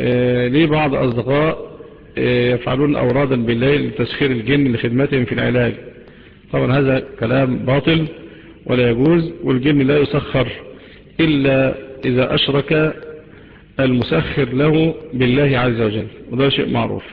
آه، ليه بعض أصدقاء آه، يفعلون أورادا بالليل لتسخير الجن لخدمتهم في العلاج. طبعا هذا كلام باطل ولا يجوز والجن لا يسخر إلا إذا أشرك المسخر له بالله عز وجل وده شيء معروف.